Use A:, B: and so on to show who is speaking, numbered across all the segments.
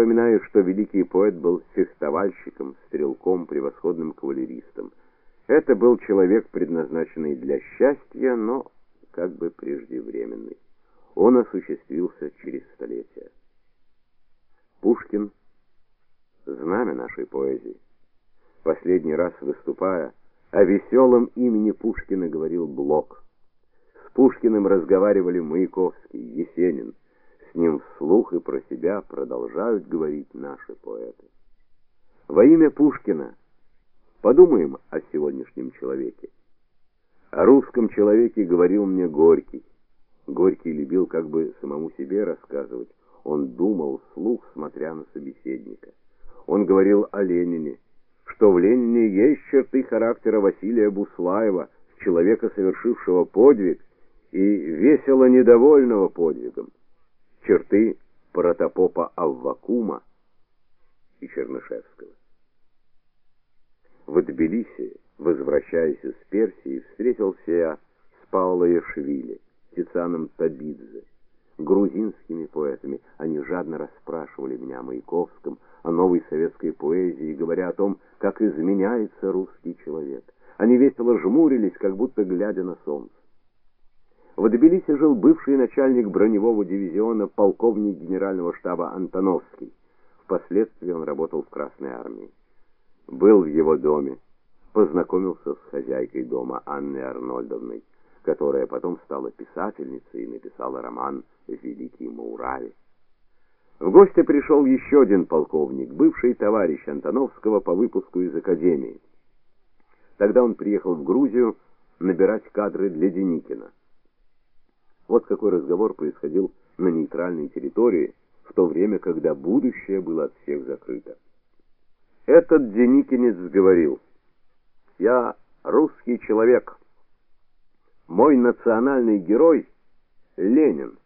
A: вспоминаю, что великий поэт был фехтовальщиком, стрелком, превосходным кавалеристом. Это был человек, предназначенный для счастья, но как бы преждевременный. Он осуществился через столетия. Пушкин знамя нашей поэзии. Последний раз выступая о веселом имени Пушкина говорил Блок. С Пушкиным разговаривали Маяковский, Есенин. С ним вслух и про себя продолжают говорить наши поэты. Во имя Пушкина подумаем о сегодняшнем человеке. О русском человеке говорил мне Горький. Горький любил как бы самому себе рассказывать. Он думал вслух, смотря на собеседника. Он говорил о Ленине, что в Ленине есть черты характера Василия Буслаева, человека, совершившего подвиг и весело недовольного подвигом. Черты протопопа Аввакума и Чернышевского. В Тбилиси, возвращаясь из Персии, встретился я с Пауло Швили, Тицианом Табидзе, грузинскими поэтами. Они жадно расспрашивали меня о Маяковском, о новой советской поэзии, говоря о том, как изменяется русский человек. Они весело жмурились, как будто глядя на солнце. В Тбилиси жил бывший начальник броневого дивизиона, полковник генерального штаба Антоновский. Впоследствии он работал в Красной армии. Был в его доме, познакомился с хозяйкой дома Анной Арнольдовной, которая потом стала писательницей и написала роман «Великий Маурави». В гости пришел еще один полковник, бывший товарищ Антоновского по выпуску из академии. Тогда он приехал в Грузию набирать кадры для Деникина. Вот какой разговор происходил на нейтральной территории, в то время, когда будущее было от всех закрыто. Этот Деникинец говорил: "Я русский человек. Мой национальный герой Ленин.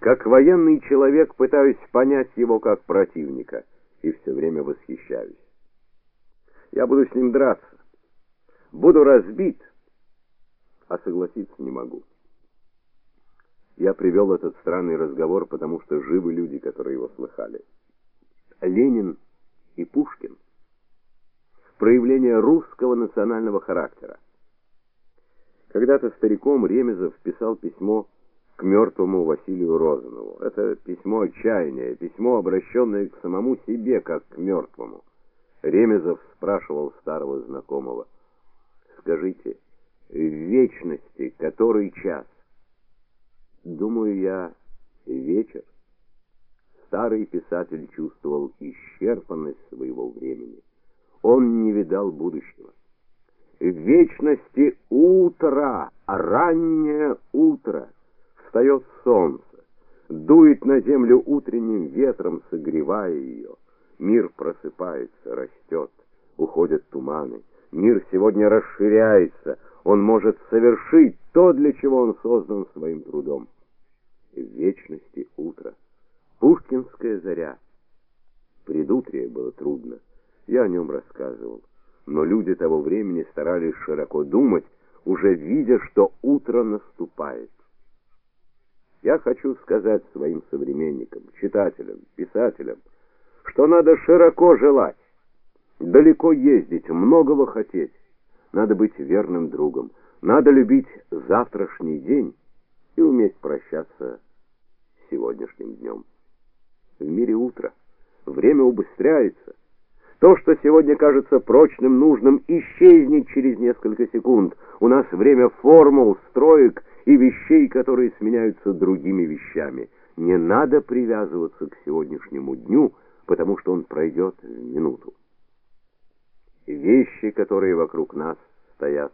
A: Как военный человек пытаюсь понять его как противника и все время восхищаюсь. Я буду с ним драться. Буду разбит, а согласиться не могу. Я привел этот странный разговор, потому что живы люди, которые его слыхали. Ленин и Пушкин проявление русского национального характера. Когда-то стариком Ремезов писал письмо к мертвому Василию Розанову. Это письмо отчаяния, письмо, обращенное к самому себе, как к мертвому. Ремезов спрашивал старого знакомого: "Скажите, в вечности который час?" "Думаю я, вечер". Старый писатель чувствовал исчерпанность своего времени. Он не видал будущего. В вечности утро, раннее утро встает солнце, дует на землю утренним ветром, согревая ее. Мир просыпается, растет, уходят туманы. Мир сегодня расширяется, он может совершить то, для чего он создан своим трудом. В вечности утро. Пушкинская заря. Предутрие было трудно. Я о нем рассказывал. Но люди того времени старались широко думать, уже видя, что утро наступает. Я хочу сказать своим современникам, читателям, писателям, что надо широко желать, далеко ездить, многого хотеть. Надо быть верным другом, надо любить завтрашний день и уметь прощаться с сегодняшним днем. В мире утро, время убыстряется. То, что сегодня кажется прочным, нужным, исчезнет через несколько секунд. У нас время формул, строек и вещей, которые сменяются другими вещами. Не надо привязываться к сегодняшнему дню, потому что он пройдет в минуту. Вещи, которые вокруг нас стоят,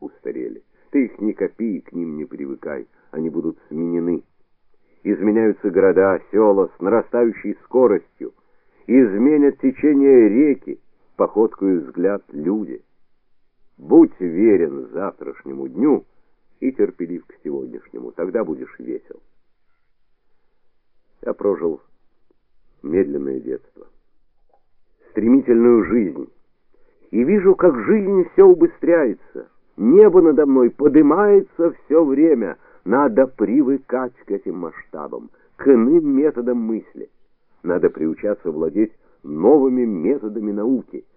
A: устарели. Ты их не копи и к ним не привыкай, они будут сменены. Изменяются города, села с нарастающей скоростью, изменят течение реки, походку и взгляд люди. Будь верен завтрашнему дню, и терпелив к сегодняшнему, тогда будешь весел. Я прожил медленное детство, стремительную жизнь, и вижу, как жизнь все убыстряется. Небо надо мной поднимается все время. Надо привыкать к этим масштабам, к иным методам мысли. Надо приучаться владеть новыми методами науки –